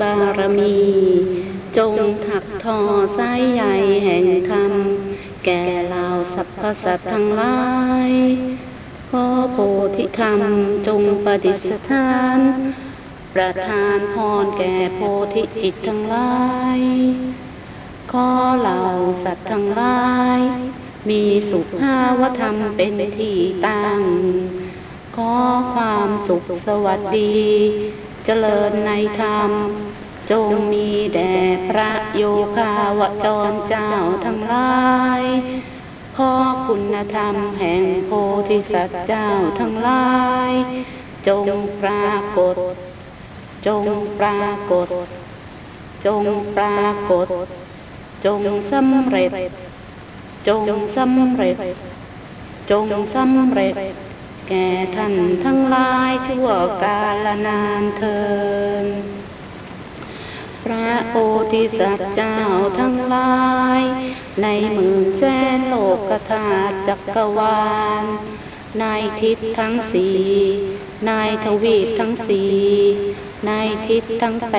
บารมี จงถักทอสายใยแห่งธรรม แก่เหล่าสรรพสัตว์ทั้งหลายขอโพธิธรรมจงประดิษฐาน ประทานพรแก่โพธิจิตทั้งหลายขอเหล่าสัตว์ทั้งหลาย มีสุภาวธรรมเป็นที่ตั้ง ขอความสุขสวัสดี จริญในธรรม จงมีแด่พระโยคาวจรเจ้าทั้งหลายขอคุณธรรมแห่งโพธิสัตว์เจ้าทั้งหลาย จงปรากฏ จงปรากฏ จงปรากฏ จงสำเร็จ จงสำเร็จ จงสำเร็จ แก่ท่านทั้งหลายชั่วกาลนานเทิน พระโพธิสัตว์เจ้าทั้งหลาย ในหมื่นแสนโลกธาตุจักรวาล ในทิศทั้งสี่ในทวีปทั้งสี่ในทิศทั้งแป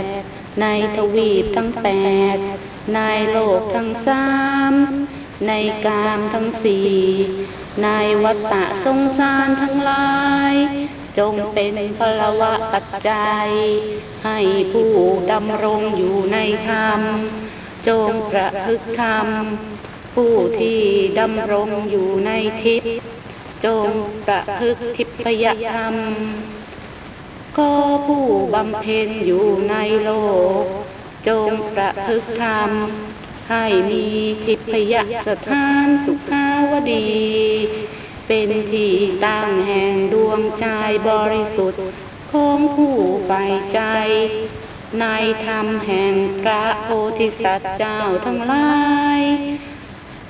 ดในทวีปทั้งแปดในโลกทั้งสาม ในกามทั้งสี่ ในวัฏฏะสงสารทั้งหลาย จงเป็นพลวะปัจจัย ให้ผู้ดำรงอยู่ในธรรม จงประพฤติธรรม ผู้ที่ดำรงอยู่ในทิพย์จงประพฤติทิพยธรรม ก็ผู้บำเพ็ญอยู่ในโลก จงประพฤติธรรม ให้มีทิพยสถานสุขาวดี เป็นที่ตั้งแห่งดวงใจบริสุทธิ์ของผู้ใฝ่ใจ ในธรรมแห่งพระโพธิสัตว์เจ้าทั้งหลาย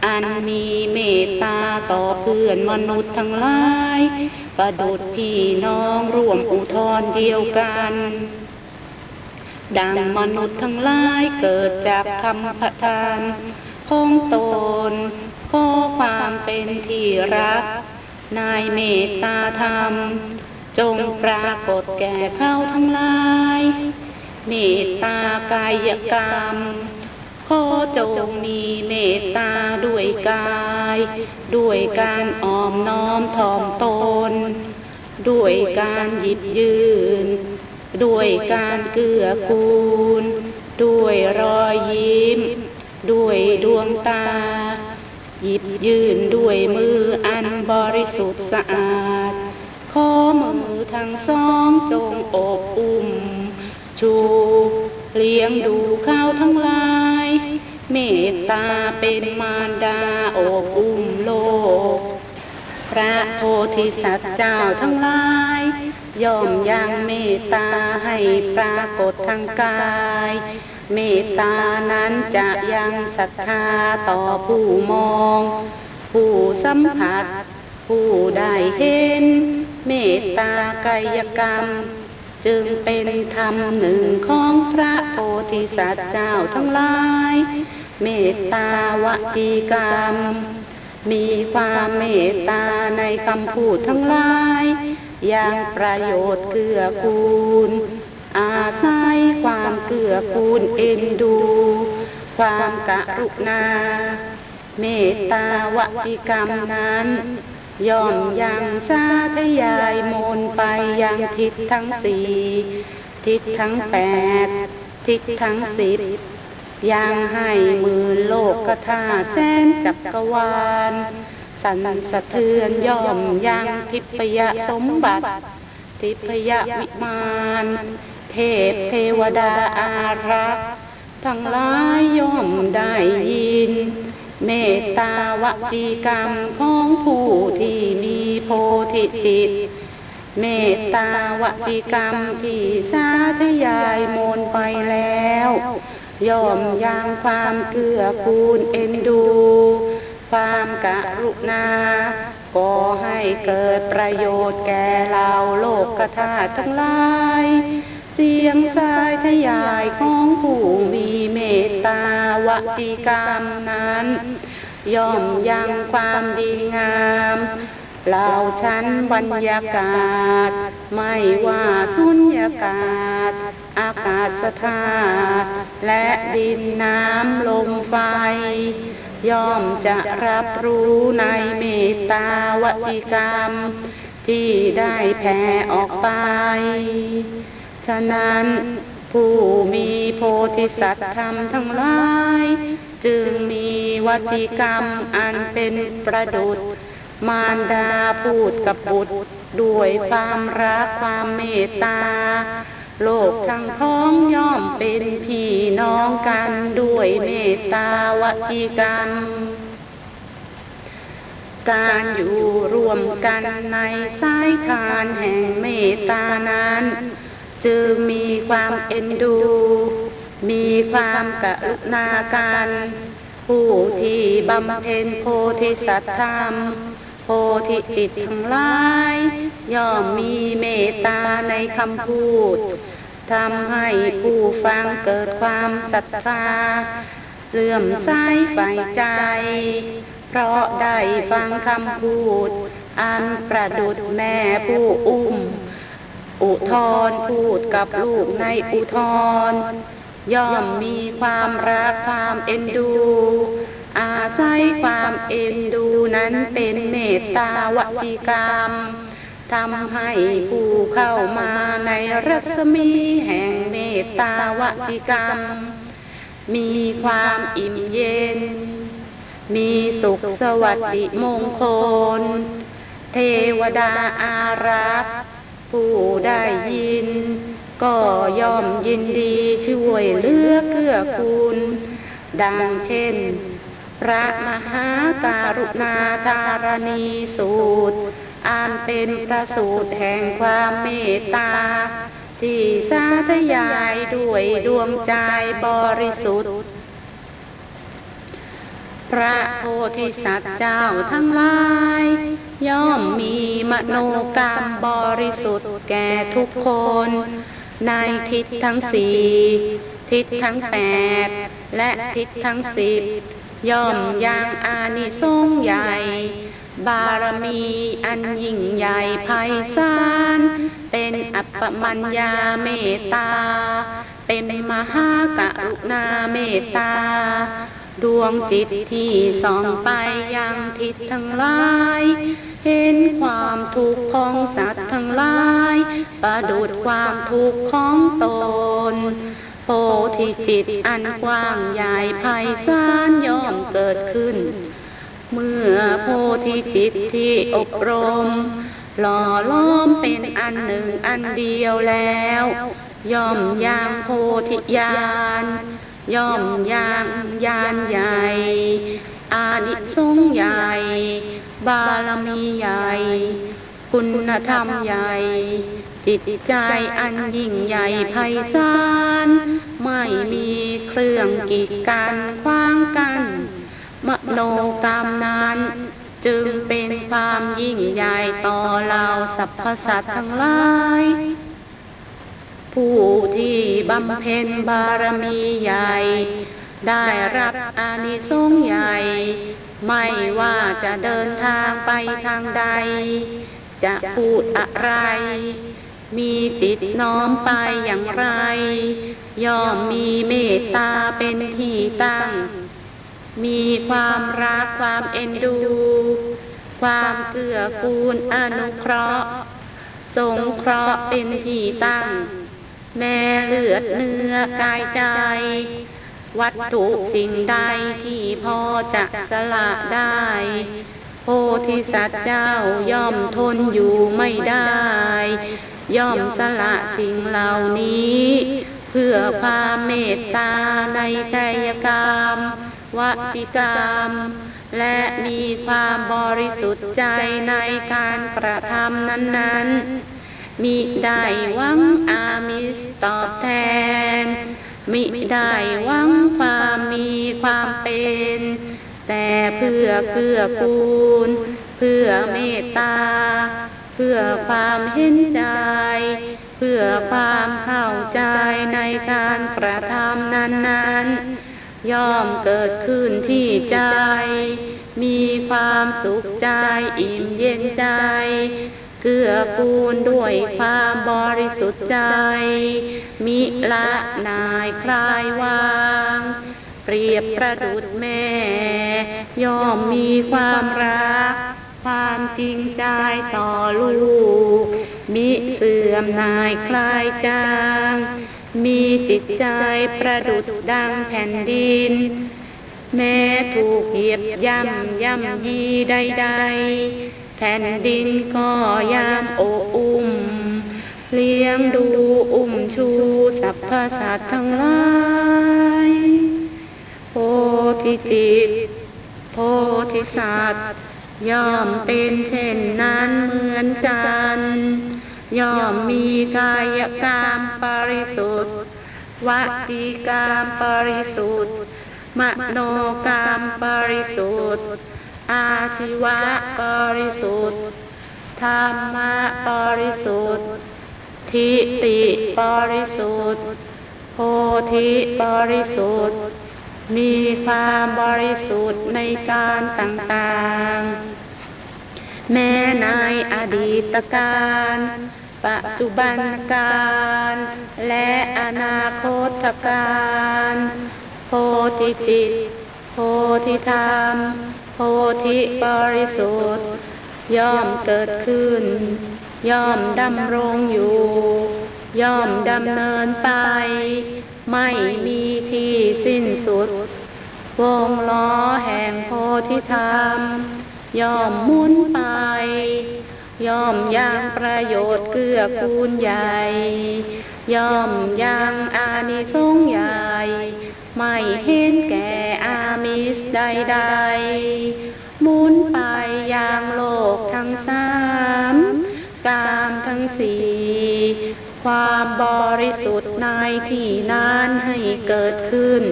อันมีเมตตาต่อเพื่อนมนุษย์ทั้งหลาย ประดุดพี่น้องร่วมอุทธรเดียวกัน ดังมนุษย์ทั้งหลายเกิดจากคำประทานของตนขอความเป็นที่รัก นายเมตตาธรรม จงปรากฏแก่เขาทั้งหลาย เมตตากายกรรมขอจงมีเมตตาด้วยกาย ด้วยการอ้อมน้อมถ่อมตน ด้วยการหยิบยืน ด้วยการเกื้อกูล ด้วยรอยยิ้ม ด้วยดวงตา หยิบยืนด้วยมืออันบริสุทธิ์สะอาด ขอมือทั้งสองจงอบอุ้มชูเลี้ยงดูข้าวทั้งหลาย เมตตาเป็นมารดาอบอุ้มโลก พระโพธิสัตว์เจ้าทั้งหลาย ย่อมยังเมตตาให้ปรากฏทางกาย เมตตานั้นจะยังศรัทธาต่อผู้มอง ผู้สัมผัส ผู้ได้เห็น เมตตากายกรรม จึงเป็นธรรมหนึ่งของพระโพธิสัตว์เจ้าทั้งหลาย เมตตาวจีกรรม มีความเมตตาในคำพูดทั้งหลาย ย่างประโยชน์เกื้อกูล อาศัยความเกื้อกูลเอ็นดู ความกรุณา เมตตาวจิกรรมนั้นย่อมยังสาธยายมนไปยังทิศทั้งสี่ทิศทั้งแปดทิศทั้งสิบยังให้มือโลกกธาตุแสนจักรวาล สั่นสะเทือนย่อมยังทิพยสมบัติ ทิพยวิมานเทพเทวดาอารักษ์ทั้งหลายย่อมได้ยิน เมตตาวจีกรรมของผู้ที่มีโพธิจิต เมตตาวจีกรรมที่สาธยายมนไปแล้ว ย่อมยังความเกื้อกูลเอ็นดู ความกรุณาก่อให้เกิดประโยชน์แก่เราโลกกธาตุทั้งหลาย เสียงสายทยายของผู้มีเมตตาวจีกรรมนั้น ย่อมยังความดีงามเหล่าชั้นบรรยากาศ ไม่ว่าสุญญากาศ อากาศธาตุและดินน้ำลมไฟ ย่อมจะรับรู้ในเมตตาวจิกรรม ที่ได้แผ่ออกไป ฉะนั้นผู้มีโพธิสัตว์ธรรมทั้งหลาย จึงมีวจิกรรมอันเป็นประดุษมารดาพูดกับบุตรด้วยความรักความเมตตา โลกทั้งพ้องย่อมเป็นพี่น้องกันด้วยเมตตาวจิกรรม การอยู่รวมกันในสายทานแห่งเมตตานั้น จึงมีความเอ็นดู มีความกรุณากัน ผู้ที่บำเพ็ญโพธิสัตธรรม โพธิจิตทั้งหลาย ย่อมมีเมตตาในคำพูดทำให้ผู้ฟังเกิดความศรัทธาเลื่อมใสใฝ่ใจ เพราะได้ฟังคำพูด อันประดุดแม่ผู้อุ้ม อุทธรพูดกับลูกในอุทธรย่อมมีความรักความเอ็นดู อาศัยความเอ็นดูนั้นเป็นเมตตาวจิกรรมทำให้ผู้เข้ามาในรัศมีแห่งเมตตาวจิกรรม มีความอิ่มเย็น มีสุขสวัสดิมงคล เทวดาอารักษ์ผู้ได้ยิน ก็ย่อมยินดีช่วยเหลือเกื้อกูลดังเช่น พระมหาการุณาธารณีสูตรอันเป็นพระสูตรแห่งความเมตตา ที่สาธยายด้วยดวงใจบริสุทธิ์ พระโพธิสัตว์เจ้าทั้งหลาย ย่อมมีมโนกรรมบริสุทธิ์แก่ทุกคน ในทิศทั้งสี่ทิศทั้งแปดและทิศทั้งสิบ ย่อมยังอานิสงส์ใหญ่ บารมีอันยิ่งใหญ่ไพศาลเป็นอัปปมัญญาเมตตา เป็นมหากรุณาเมตตา ดวงจิตที่ส่องไปยังทิศทั้งหลาย เห็นความทุกข์ของสัตว์ทั้งหลาย ประดุดความทุกข์ของตน โพธิจิตอันกว้างใหญ่ไพศาลย่อมเกิดขึ้น เมื่อโพธิจิตที่อบรม หล่อล้อมเป็นอันหนึ่งอันเดียวแล้ว ย่อมยังโพธิญาณย่อมยังยานใหญ่ อานิสงส์ใหญ่ บารมีใหญ่ คุณธรรมใหญ่ จิตใจอันยิ่งใหญ่ไพศาลไม่มีเครื่องกีดกันขวางกัน มโนกรรมนั้นจึงเป็นความยิ่งใหญ่ต่อเราสรรพสัตว์ทั้งหลาย ผู้ที่บำเพ็ญบารมีใหญ่ ได้รับอานิสงส์ใหญ่ ไม่ว่าจะเดินทางไปทางใด จะพูดอะไร มีจิตน้อมไปอย่างไร ย่อมมีเมตตาเป็นที่ตั้ง มีความรักความเอ็นดู ความเกื้อกูลอนุเคราะห์ สงเคราะห์เป็นที่ตั้ง แม่เลือดเนื้อกายใจ วัตถุสิ่งใดที่พอจะสละได้ โพธิสัตว์เจ้าย่อมทนอยู่ไม่ได้ ย่อมสละสิ่งเหล่านี้ เพื่อความเมตตาในกายกรรมวจิกรรม และมีความบริสุทธิ์ใจในการกระทำนั้นๆ มิได้หวังอามิสตอบแทน มิได้หวังความมีความเป็น แต่เพื่อเกื้อกูล เพื่อเมตตา เพื่อความเห็นใจ เพื่อความเข้าใจในการกระทำนั้นๆ ย่อมเกิดขึ้นที่ใจ มีความสุขใจอิ่มเย็นใจเกื้อกูลด้วยความบริสุทธิ์ใจ มิละนายคลายวาง เปรียบประดุดแม่ ย่อมมีความรัก ความจริงใจต่อลูก มิเสื่อมนายคลายจาง มีจิตใจประดุดดังแผ่นดิน แม้ถูกเหยียบย่ำย่ำยีใดๆ แผ่นดินก็ยามโออุ้ม เลี้ยงดูอุ้มชูสรรพสัตว์ทั้งหลายโพธิจิตโพธิสัตว์ ย่อมเป็นเช่นนั้นเหมือนกัน ย่อมมีกายกรรมปริสุทธิ์วจีกรรมปริสุทธิ์มโนกรรมปริสุทธิ์อาชีวะปริสุทธิ์ธรรมะปริสุทธิ์ทิฏฐิปริสุทธิ์โพธิปริสุทธิ์ มีความบริสุทธิ์ในการต่างๆ แม้ในอดีตการ ปัจจุบันการ และอนาคตการ โพธิจิต โพธิธรรม โพธิบริสุทธิ์ ย่อมเกิดขึ้น ย่อมดำรงอยู่ ย่อมดำเนินไป ไม่มีที่สิ้นสุด วงล้อแห่งโพธิธรรม ย่อมหมุนไป ย่อมยังประโยชน์เกื้อกูลใหญ่ ย่อมยังอานิสงส์ใหญ่ ไม่เห็นแก่อามิสใดๆหมุนไปยังโลกทั้งสาม กามทั้งสี่ ความบริสุทธิ์ในที่นั้นให้เกิดขึ้น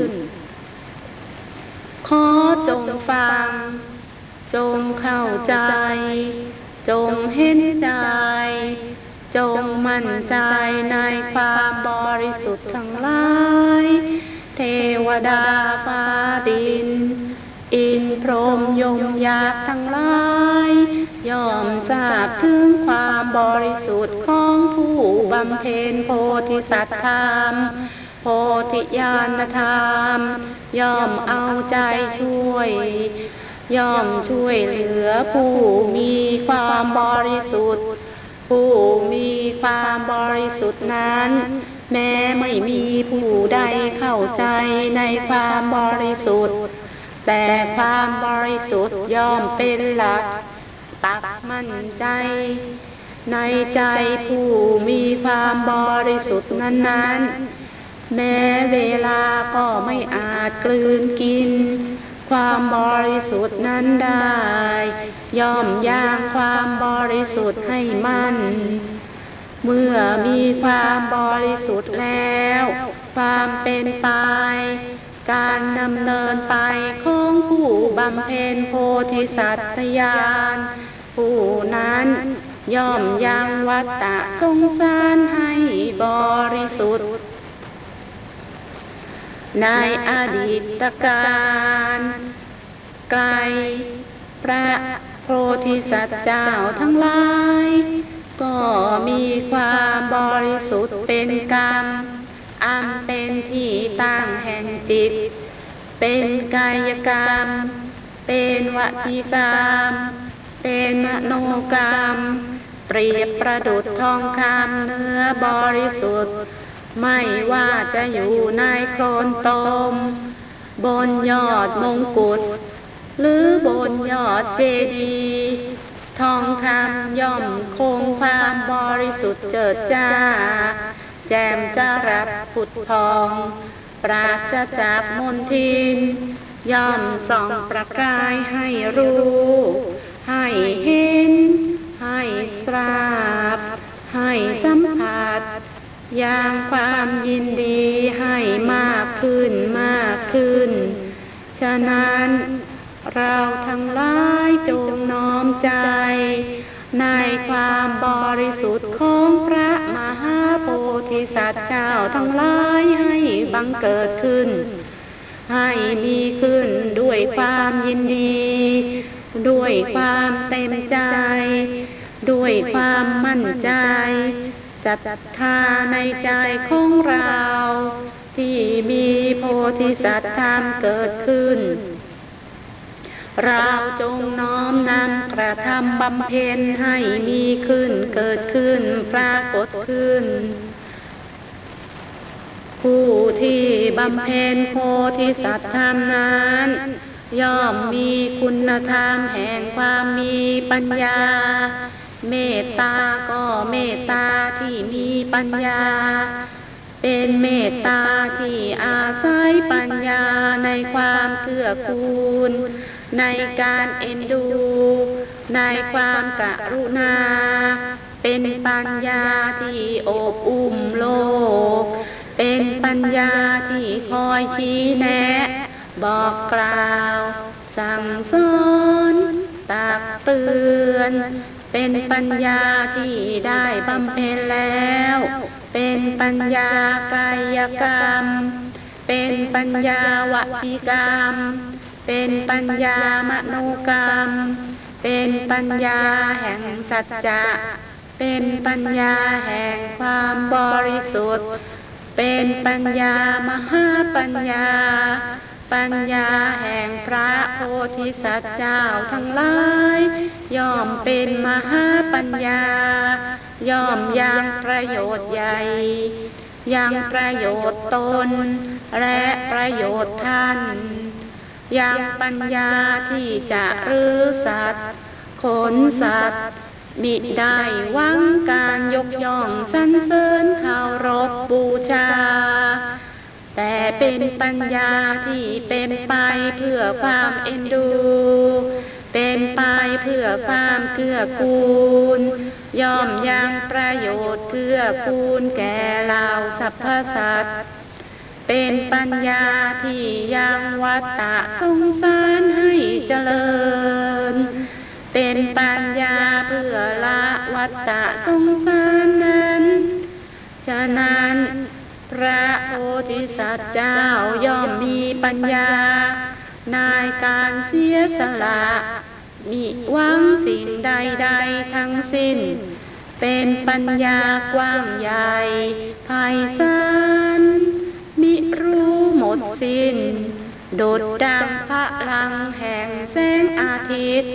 ขอจงฟัง จงเข้าใจ จงเห็นใจ จงมั่นใจในความบริสุทธิ์ทั้งหลาย เทวดาฟ้าดิน อินพรหมยมยักษ์ทั้งหลาย ยอมทราบถึงความบริสุทธิ์ บำเพ็ญโพธิสัตว์ธรรม โพธิญาณธรรม ย่อมเอาใจช่วย ย่อมช่วยเหลือผู้มีความบริสุทธิ์ ผู้มีความบริสุทธิ์นั้น แม้ไม่มีผู้ใดเข้าใจในความบริสุทธิ์ แต่ความบริสุทธิ์ย่อมเป็นหลักปักมั่นใจ ในใจผู้มีความบริสุทธิ์นั้นๆ แม้เวลาก็ไม่อาจกลืนกิน ความบริสุทธิ์นั้นได้ ย่อมย่างความบริสุทธิ์ให้มั่น เมื่อมีความบริสุทธิ์แล้ว ความเป็นไป การดำเนินไปของผู้บำเพ็ญโพธิสัตว์ญาณผู้นั้น ย่อมยังวัตตะสงสารให้บริสุทธิ์ ในอดีตการไกลพระโพธิสัตว์เจ้าทั้งหลาย ก็มีความบริสุทธิ์เป็นกรรมอันเป็นที่ตั้งแห่งจิต เป็นกายกรรม เป็นวจีกรรม เป็นมโนกรรม เปรียบประดุจทองคำเนื้อบริสุทธิ์ ไม่ว่าจะอยู่ในโคลนตม บนยอดมงกุฎหรือบนยอดเจดีย์ทองคำย่อมคงความบริสุทธิ์เจิดจ้า แจ่มจรัสผุดทอง ปราศจากมนทิน ย่อมส่องประกายให้รู้ ให้เห็น ให้ทราบ ให้สัมผัสอย่างความยินดีให้มากขึ้นมากขึ้น ฉะนั้นเราทั้งหลายจงน้อมใจ ในความบริสุทธิ์ของพระมหาโพธิสัตว์เจ้าทั้งหลายให้บังเกิดขึ้น ให้มีขึ้นด้วยความยินดี ด้วยความเต็มใจ ด้วยความมั่นใจศรัทธาในใจของเรา ที่มีโพธิสัตว์ธรรมเกิดขึ้น เราจงน้อมนำกระทำบำเพ็ญให้มีขึ้นเกิดขึ้นปรากฏขึ้น ผู้ที่บำเพ็ญโพธิสัตว์ธรรมนั้น ย่อมมีคุณธรรมแห่งความมีปัญญา เมตตาก็เมตตาที่มีปัญญา เป็นเมตตาที่อาศัยปัญญาในความเกื้อกูล ในการเอ็นดู ในความกรุณา เป็นปัญญาที่อบอุ้มโลก เป็นปัญญาที่คอยชี้แนะ บอกกล่าว สั่งสอนตักเตือน เป็นปัญญาที่ได้บำเพ็ญแล้ว เป็นปัญญากายกรรม เป็นปัญญาวจีกรรม เป็นปัญญามโนกรรม เป็นปัญญาแห่งสัจจะ เป็นปัญญาแห่งความบริสุทธิ์ เป็นปัญญามหาปัญญา ปัญญาแห่งพระโพธิสัตว์เจ้าทั้งหลาย ย่อมเป็นมหาปัญญา ย่อมยังประโยชน์ใหญ่ ยังประโยชน์ตน และประโยชน์ท่าน ยังปัญญาที่จะรื้อสัตว์ขนสัตว์มิได้หวังการยกย่องสรรเสริญเคารพบูชา เป็นปัญญาที่เป็นไปเพื่อความเอ็นดู เป็นไปเพื่อความเกื้อกูล ย่อมยังประโยชน์เกื้อกูลแก่เราสรรพสัตว์เป็นปัญญาที่ยังวัตตะสงสารให้เจริญ เป็นปัญญาเพื่อละวัตตะสงสารนั้น ฉะนั้น ระโพธิสัตว์เจ้าย่อมมีปัญญาในการเสียสละมิหวังสิ่งใดๆทั้งสิ้น เป็นปัญญากว้างใหญ่ไพศาลมิรู้หมดสิ้นโดดดังพระลังแห่งแสงอาทิตย์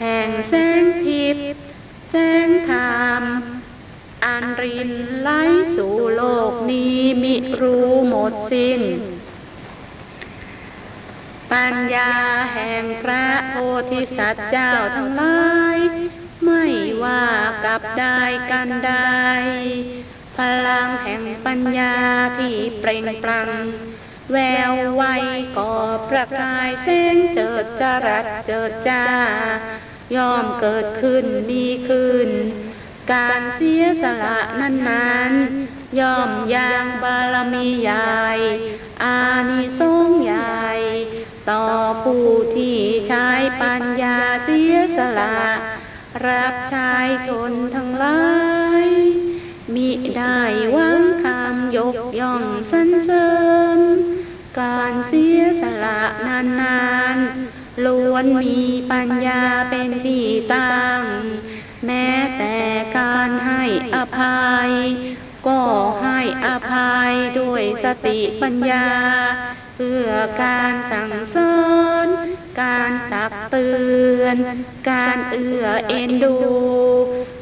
แห่งแสงทิพย์แสงธรรม อันรินไหลสู่โลกนี้มิรู้หมดสิ้น ปัญญาแห่งพระโพธิสัตว์เจ้าทั้งหลาย ไม่ว่ากับได้กันใดพลังแห่งปัญญาที่เปล่งปลั่งแววไวก่อประกายแสงเจิดจรัสเจิดจ้า ย่อมเกิดขึ้นมีขึ้น การเสียสละนั้นนั้นๆย่อมยังบารมีใหญ่ อานิสงส์ใหญ่ ต่อผู้ที่ใช้ปัญญาเสียสละ รับใช้ชนทั้งหลาย มิได้หวังคำยกย่องสรรเสริญ การเสียสละนานๆล้วนมีปัญญาเป็นที่ตั้ง แม้แต่การให้อภัย ก็ให้อภัยด้วยสติปัญญา เพื่อการสั่งสอนการตักเตือน การเอื้อเอ็นดู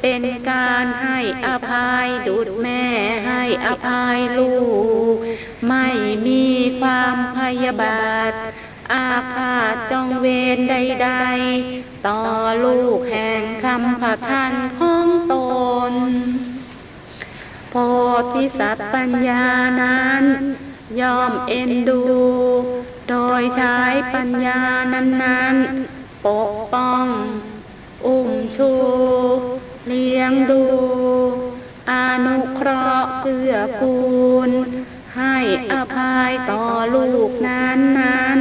เป็นการให้อภัยดุดแม่ให้อภัยลูก ไม่มีความพยาบาท อาฆาตจองเวรใดๆ ต่อลูกแห่งคำผัทันของตน โพธิสัตว์ปัญญานั้น ยอมเอ็นดู โดยใช้ปัญญานั้นๆ ปกป้อง อุ้มชู เลี้ยงดู อนุเคราะห์เกื้อกูลให้อภัยต่อลูกนั้นนั้น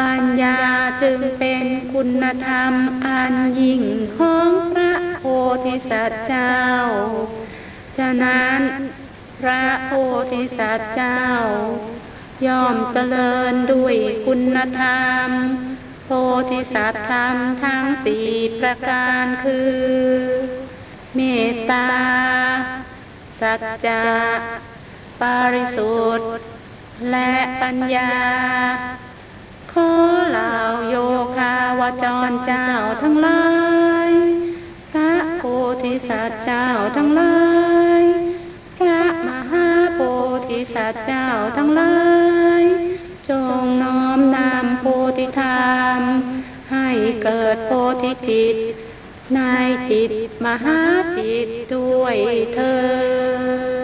ปัญญาจึงเป็นคุณธรรมอันยิ่งของพระโพธิสัตว์เจ้า ฉะนั้นพระโพธิสัตว์เจ้า ย่อมเจริญด้วยคุณธรรม โพธิสัตว์ธรรมทั้งสี่ประการคือ เมตตา สัจจะปริสุทธิ์ และปัญญา ขอเหล่าโยคาวจรเจ้าทั้งหลาย พระโพธิสัตว์เจ้าทั้งหลาย พระมหาโพธิสัตว์เจ้าทั้งหลาย จงน้อมนำโพธิธรรม ให้เกิดโพธิจิตในจิตมหาจิตด้วยเธอ